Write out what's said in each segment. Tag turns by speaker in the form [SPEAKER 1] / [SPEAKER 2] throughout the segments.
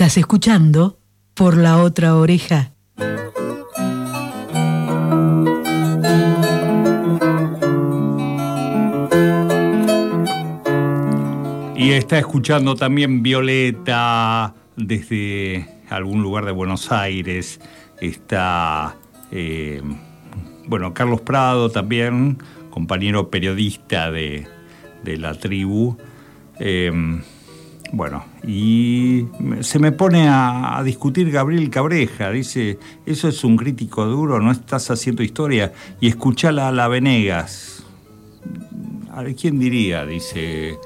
[SPEAKER 1] Estás escuchando por la otra oreja.
[SPEAKER 2] Y está escuchando también Violeta desde algún lugar de Buenos Aires. Está, eh, bueno, Carlos Prado también, compañero periodista de, la tribu. Eh, bueno, y se me pone a, discutir Gabriel Cabreja, dice, eso es un crítico duro, no estás haciendo historia, y escuchala a la Venegas. A ¿quién diría? Dice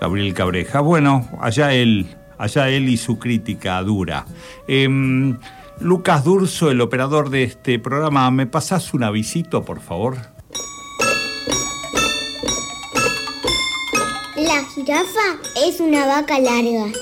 [SPEAKER 2] Gabriel Cabreja. Bueno, allá él, allá él y su crítica dura. Em, Lucas Durso, el operador de este programa, ¿me pasás un avisito, por favor?
[SPEAKER 3] La jirafa es una vaca larga.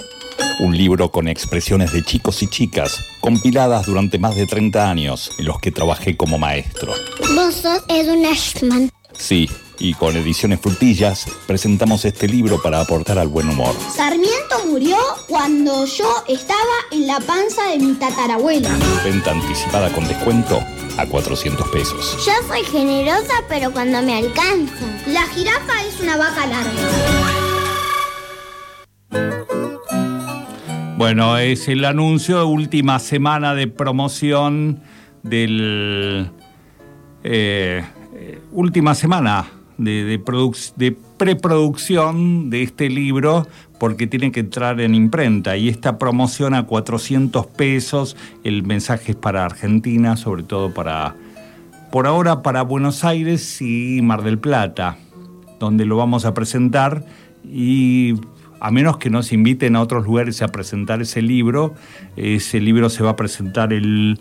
[SPEAKER 4] Un libro con expresiones de chicos y chicas, compiladas durante más de 30 años, en los que trabajé como maestro.
[SPEAKER 3] Vos sos Edwin Ashman.
[SPEAKER 4] Sí, y con Ediciones Frutillas presentamos este libro para aportar al buen humor.
[SPEAKER 3] Sarmiento murió cuando yo estaba en la panza de mi tatarabuela.
[SPEAKER 4] Venta anticipada con descuento a 400 pesos.
[SPEAKER 3] Yo soy generosa, pero cuando me alcanza. La jirafa es una vaca larga.
[SPEAKER 2] Bueno, es el anuncio de última semana de promoción del... Eh, última semana de, preproducción de este libro porque tiene que entrar en imprenta y esta promoción a 400 pesos, el mensaje es para Argentina, sobre todo para, por ahora, para Buenos Aires y Mar del Plata, donde lo vamos a presentar y a menos que nos inviten a otros lugares a presentar ese libro, ese libro se va a presentar el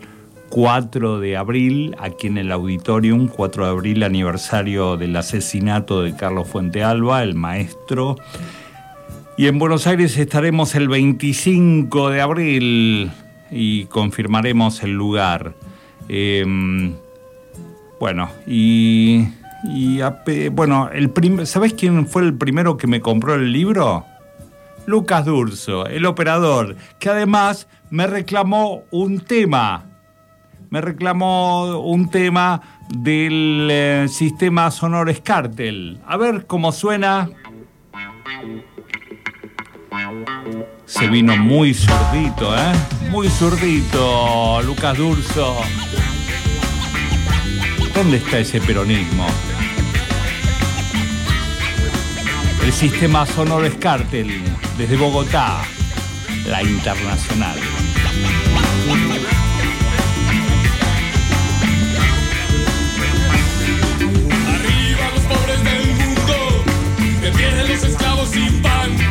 [SPEAKER 2] 4 de abril, aquí en el auditorium, 4 de abril, aniversario del asesinato de Carlos Fuente Alba, el maestro. Y en Buenos Aires estaremos el 25 de abril y confirmaremos el lugar. Em, bueno, y, bueno, el ¿sabés quién fue el primero que me compró el libro? Lucas Durso, el operador, que además me reclamó un tema me reclamó un tema del eh, sistema sonoro Scartel. A ver cómo suena. Se vino muy zurdito, ¿eh? Muy zurdito, Lucas Durso. ¿Dónde está ese peronismo? El sistema sonoro Scartel, desde Bogotá, la internacional.
[SPEAKER 5] los esclavos sin pan.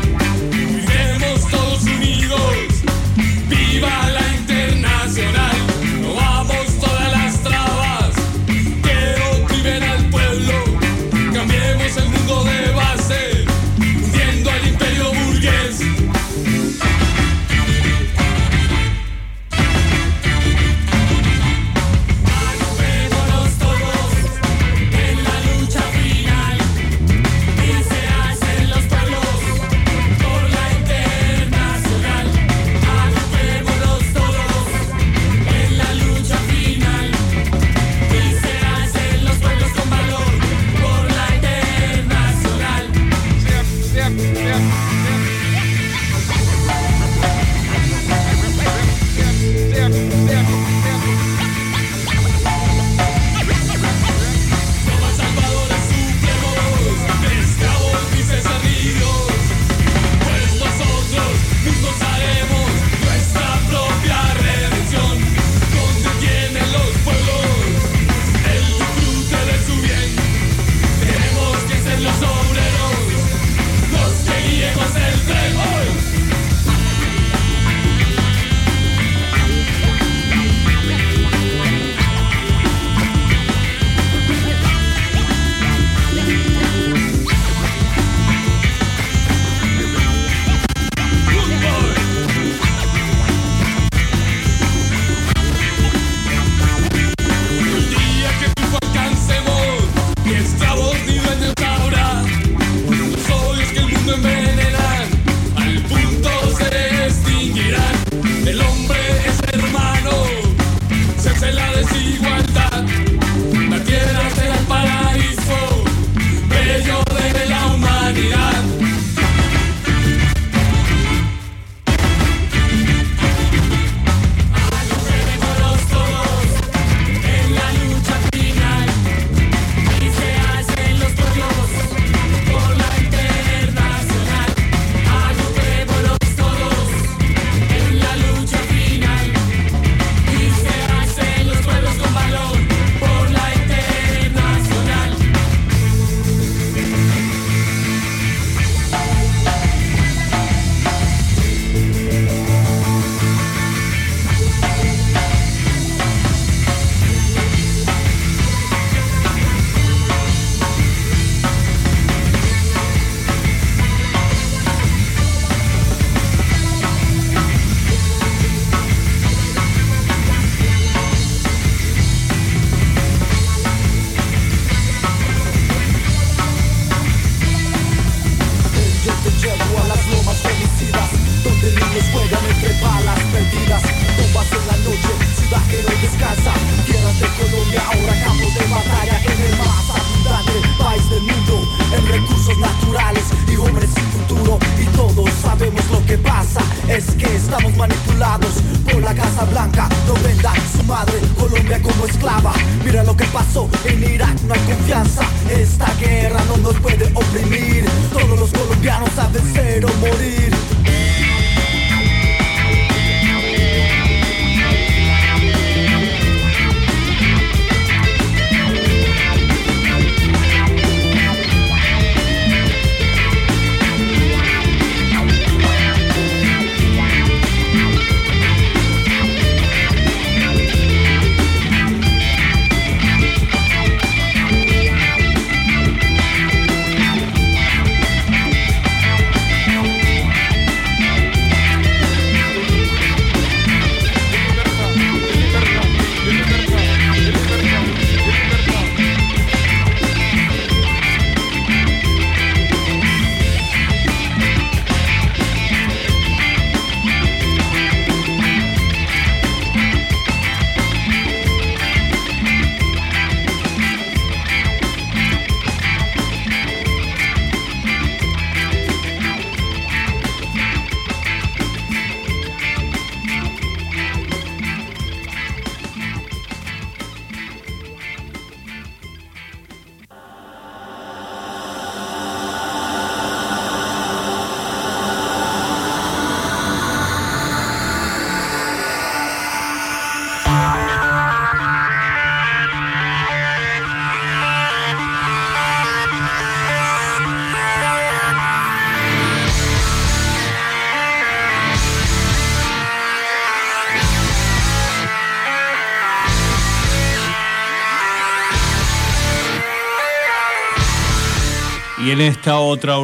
[SPEAKER 6] En esta
[SPEAKER 2] otra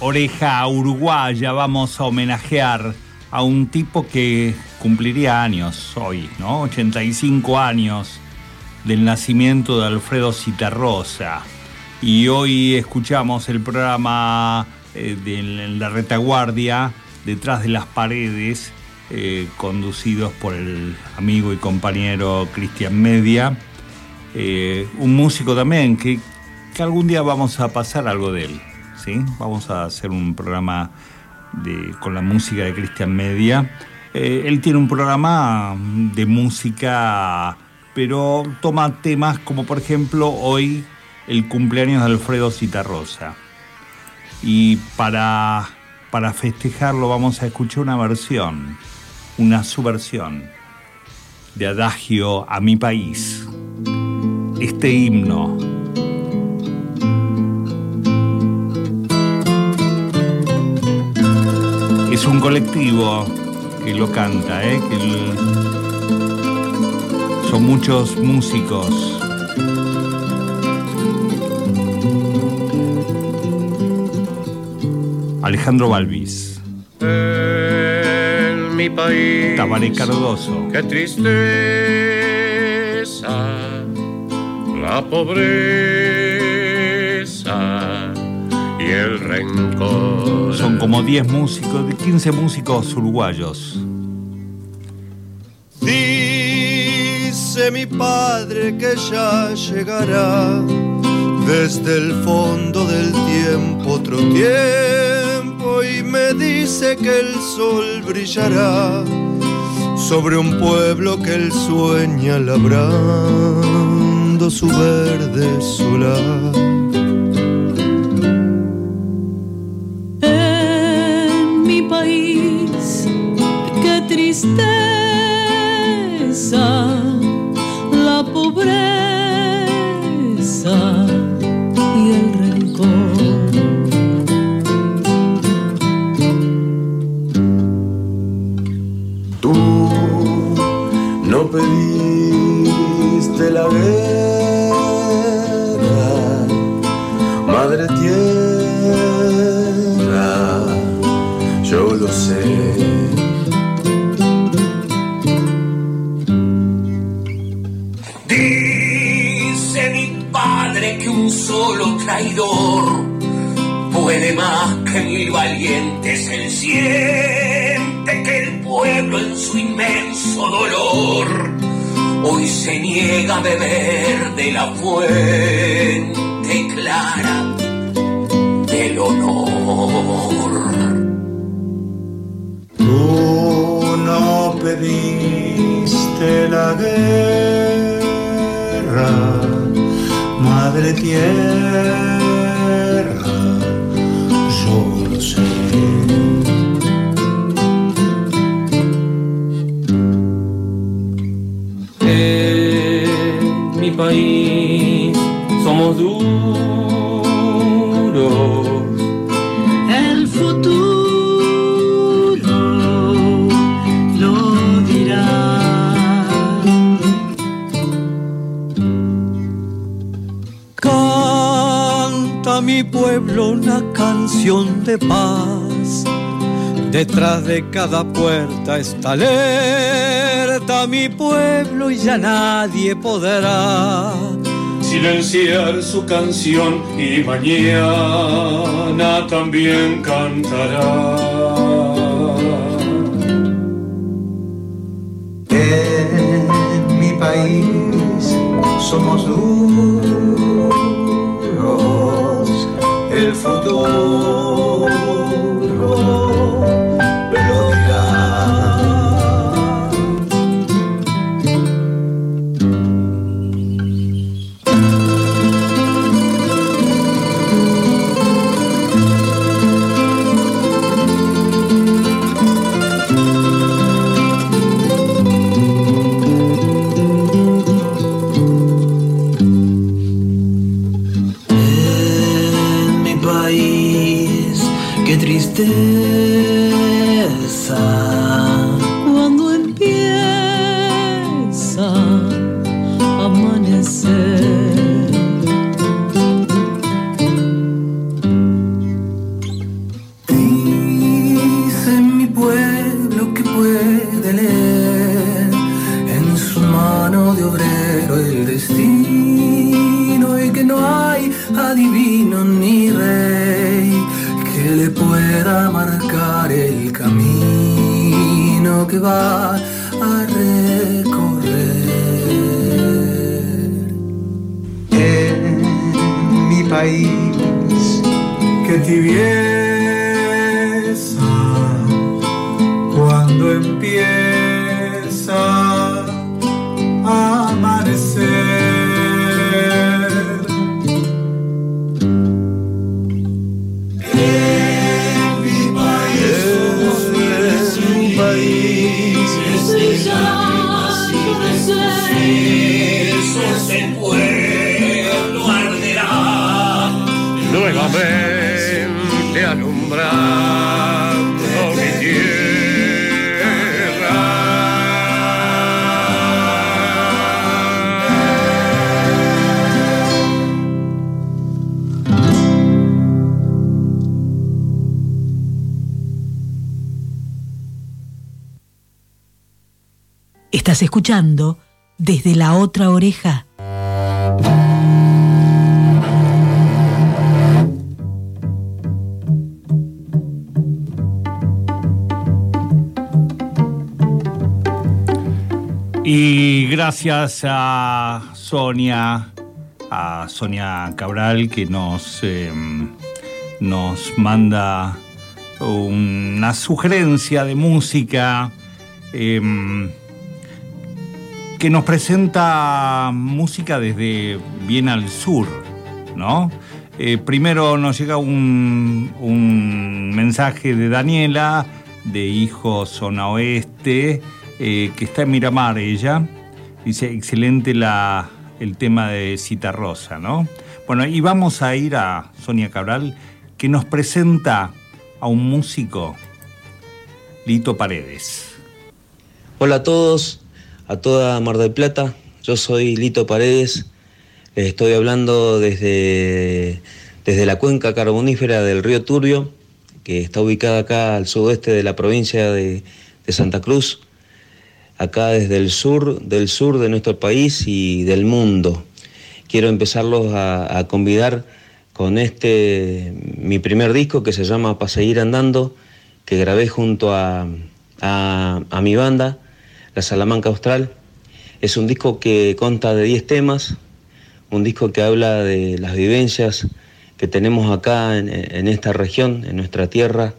[SPEAKER 2] oreja uruguaya vamos a homenajear a un tipo que cumpliría años hoy, ¿no? 85 años del nacimiento de Alfredo Citarrosa. Y hoy escuchamos el programa eh, de la retaguardia, detrás de las paredes, eh, conducidos por el amigo y compañero Cristian Media. Eh, un músico también que, que algún día vamos a pasar algo de él. ¿sí? Vamos a hacer un programa de, con la música de Cristian Media. Eh, él tiene un programa de música, pero toma temas como por ejemplo hoy el cumpleaños de Alfredo Citarrosa. Y para, para festejarlo vamos a escuchar una versión, una subversión de Adagio a mi país. Este himno es un colectivo que lo canta, ¿eh? que el- son muchos músicos. Alejandro Balvis,
[SPEAKER 7] En mi país.
[SPEAKER 2] Tabaré Cardoso,
[SPEAKER 7] Qué tristeza, la pobreza y el rencor.
[SPEAKER 2] son como 10 músicos, 15 músicos uruguayos.
[SPEAKER 6] Dice mi padre que ya llegará desde el fondo del tiempo otro tiempo y me dice que el sol brillará sobre un pueblo que él sueña labrando su verde solar.
[SPEAKER 8] Tristeza,
[SPEAKER 9] un solo traidor puede más que mil valientes. Él siente que el pueblo en su inmenso dolor, hoy se niega a beber de la fuente clara del honor.
[SPEAKER 10] Tú no pediste la guerra, madre tierra, yo lo sé.
[SPEAKER 11] En mi país somos duros.
[SPEAKER 12] Pueblo una canción de paz. Detrás de cada puerta está alerta mi pueblo y ya nadie podrá
[SPEAKER 5] silenciar su canción y mañana también cantará.
[SPEAKER 10] En mi país somos duros, el
[SPEAKER 6] pueda marcar el camino que va a recorrer.
[SPEAKER 10] En mi país, que tibieza
[SPEAKER 1] Estás escuchando desde la otra oreja.
[SPEAKER 2] Y gracias a Sonia, a Sonia Cabral, que nos, eh, nos manda una sugerencia de música eh, que nos presenta música desde bien al sur, ¿no? Eh, primero nos llega un mensaje de Daniela, de Hijo Zona Oeste, eh, que está en Miramar ella. Dice, excelente la, el tema de Cita Rosa, ¿no? Bueno, y vamos a ir a Sonia Cabral, que nos presenta a un músico, Lito Paredes.
[SPEAKER 13] Hola a todos, a toda Mar del Plata. Yo soy Lito Paredes. Estoy hablando desde, desde la cuenca carbonífera del río Turbio, que está ubicada acá al sudoeste de la provincia de Santa Cruz, acá desde el sur, del sur de nuestro país y del mundo. Quiero empezarlos a, a convidar con este, mi primer disco que se llama Pa' seguir andando, que grabé junto a, a, a mi banda, la Salamanca Austral. Es un disco que consta de 10 temas, un disco que habla de las vivencias que tenemos acá en, en esta región, en nuestra tierra,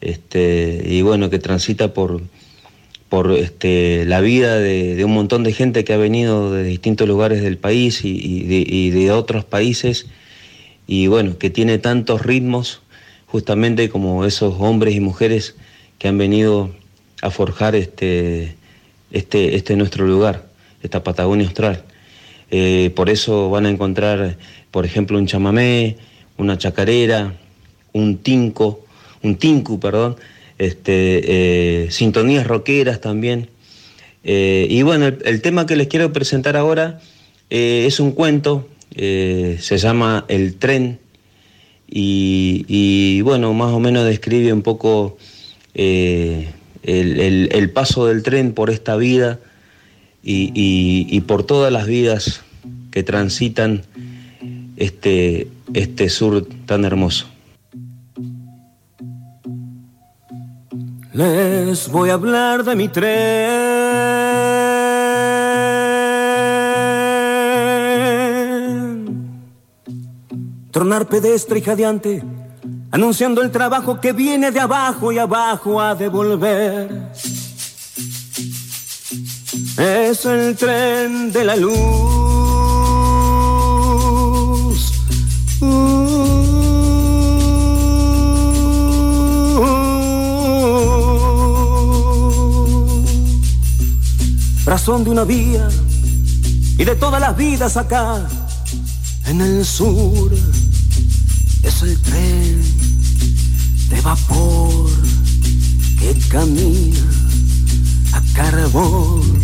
[SPEAKER 13] este, y bueno, que transita por, por este, la vida de, un montón de gente que ha venido de distintos lugares del país y, y de, y de otros países, y bueno, que tiene tantos ritmos, justamente como esos hombres y mujeres que han venido a forjar este, este, este nuestro lugar, esta Patagonia Austral. Eh, por eso van a encontrar, por ejemplo, un chamamé, una chacarera, un tinco, un tinku, perdón, este, eh, sintonías rockeras también. Eh, y bueno, el, tema que les quiero presentar ahora eh, es un cuento, se llama El tren, y, bueno, más o menos describe un poco el, paso del tren por esta vida y, y, y por todas las vidas que transitan este, este sur tan hermoso.
[SPEAKER 12] Les voy a hablar de mi tren. Tronar pedestre y jadeante, anunciando el trabajo que viene de abajo y abajo a devolver. Es el tren de la luz. Razón de una vía y de todas las vidas acá en el sur. Es el tren de vapor que camina a carbón.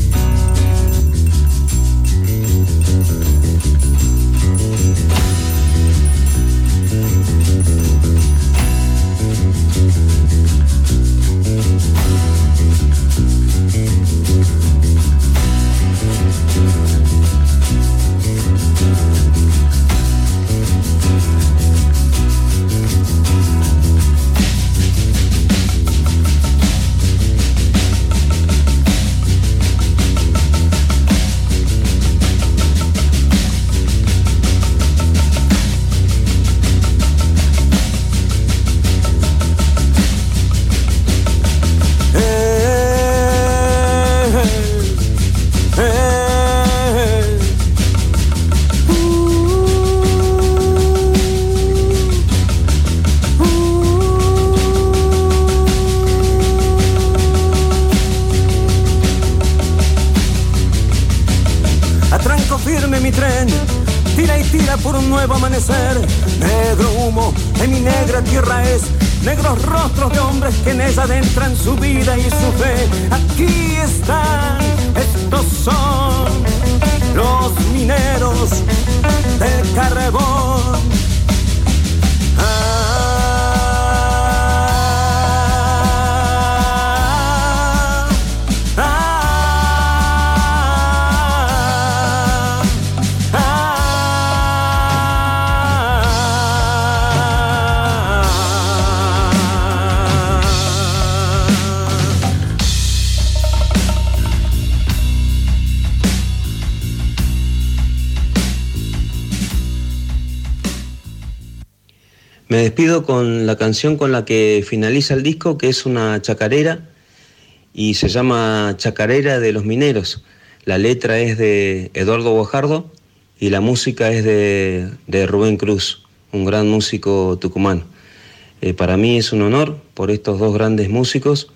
[SPEAKER 13] Despido con la canción con la que finaliza el disco, que es una chacarera y se llama Chacarera de los Mineros. La letra es de Eduardo Bojardo y la música es de, de Rubén Cruz, un gran músico tucumano. Eh, para mí es un honor por estos dos grandes músicos.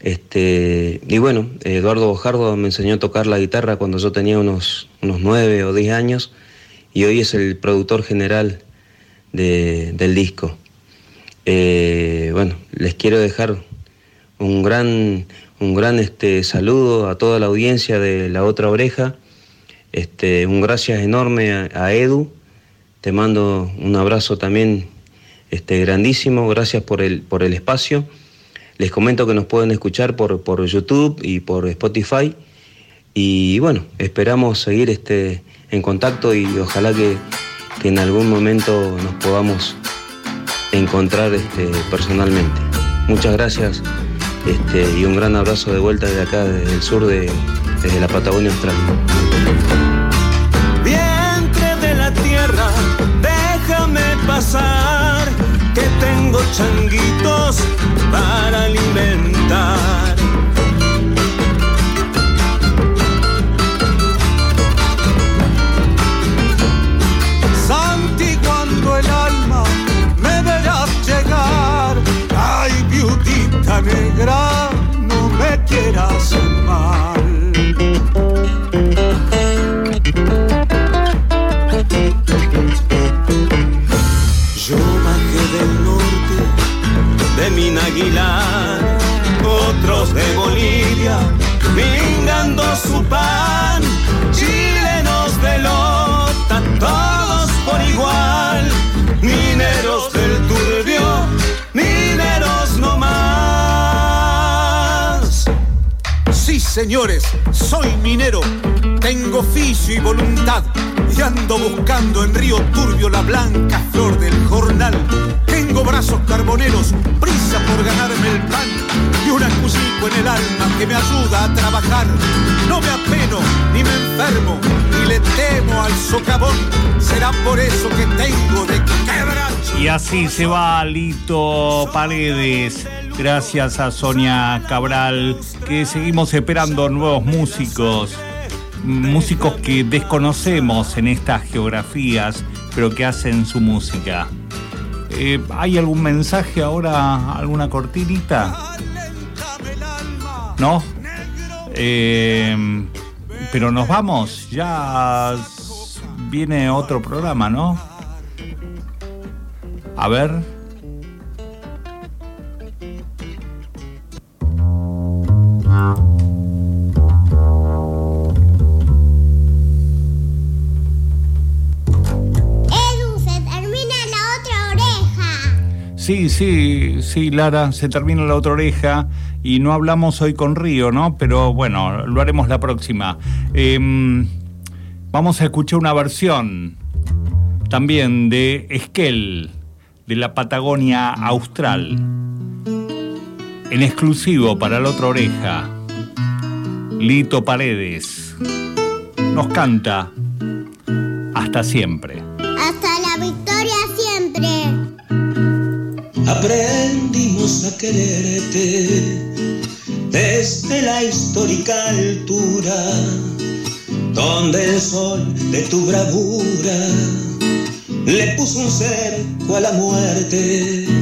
[SPEAKER 13] Este, y bueno, Eduardo Bojardo me enseñó a tocar la guitarra cuando yo tenía unos, unos 9 o 10 años y hoy es el productor general de, del disco. Eh, bueno, les quiero dejar un gran, un gran este, saludo a toda la audiencia de La Otra Oreja. Este, un gracias enorme a, a Edu. Te mando un abrazo también este, grandísimo. Gracias por el, por el espacio. Les comento que nos pueden escuchar por, por YouTube y por Spotify. Y bueno, esperamos seguir este, en contacto y ojalá que, que en algún momento nos podamos encontrar este, personalmente. Muchas gracias
[SPEAKER 14] Este, y un gran abrazo de vuelta desde acá, desde el sur de desde la Patagonia Austral.
[SPEAKER 15] Vientre de la tierra, déjame pasar, que tengo changuitos para alimentar.
[SPEAKER 12] Señores, soy minero, tengo oficio y voluntad y ando buscando en Río Turbio la blanca flor del jornal. Tengo brazos carboneros, prisa por ganarme el pan y un acusico en el alma que me ayuda a trabajar. No me apeno ni me enfermo ni le temo al socavón. Será por eso que tengo de quebrar.
[SPEAKER 2] Y así se va Lito Paredes. Gracias a Sonia Cabral, que seguimos esperando nuevos músicos, músicos que desconocemos en estas geografías, pero que hacen su música. Eh, ¿Hay algún mensaje ahora, alguna cortinita? ¿No? Eh, pero nos vamos, ya viene otro programa, ¿no? A ver. Sí, sí, sí, Lara, se termina la otra oreja y no hablamos hoy con Río, ¿no? Pero bueno, lo haremos la próxima. Em, vamos a escuchar una versión también de Esquel, de la Patagonia Austral, en exclusivo para la otra oreja. Lito Paredes nos canta Hasta siempre.
[SPEAKER 3] Hasta la victoria siempre.
[SPEAKER 13] Aprendimos a quererte desde la histórica altura, donde el sol de tu bravura le puso un cerco a la muerte.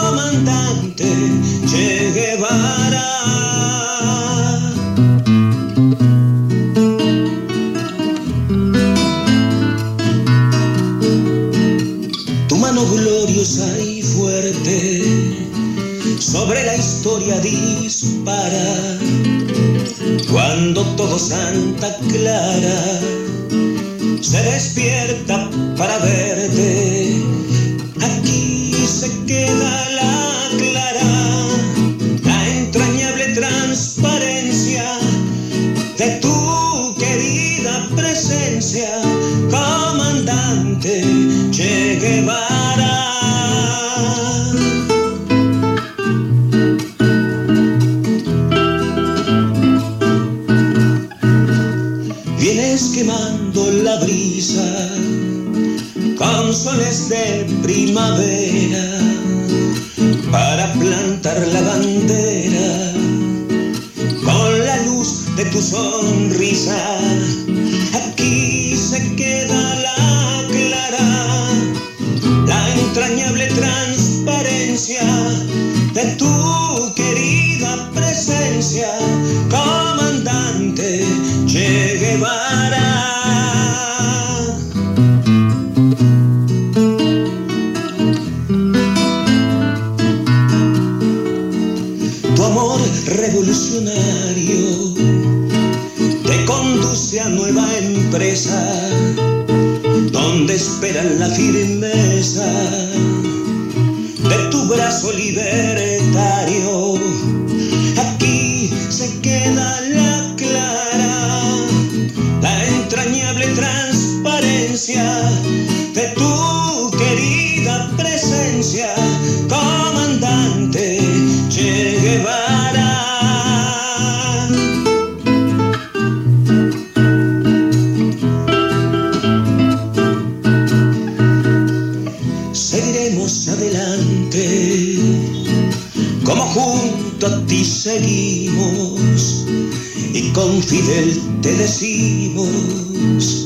[SPEAKER 13] dispara. Cuando todo Santa Clara se despierta para verte, a ti seguimos y con Fidel te decimos,